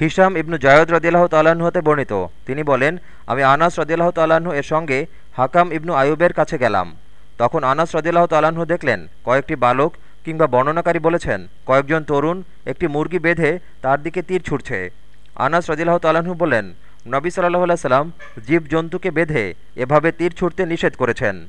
হিসাম ইবনু জায়দ রদিল্লাহ তাল্লাহ্ন হতে বর্ণিত। তিনি বলেন, আমি আনাস রদিল্লাহ তাল্লাহ্ন এর সঙ্গে হাকাম ইবনু আয়ুবের কাছে গেলাম। তখন আনাস রদিল্লাহ তাল্লাহ্ন দেখলেন, কয়েকটি বালক কিংবা বর্ণনাকারী বলেছেন, কয়েকজন তরুণ একটি মুরগি বেঁধে তার দিকে তীর ছুটছে। আনাস রদিল্লাহ তাল্লাহ্ন বললেন নবী সাল্লাহ সাল্লাম জীব জন্তুকে বেঁধে এভাবে তীর ছুটতে নিষেধ করেছেন।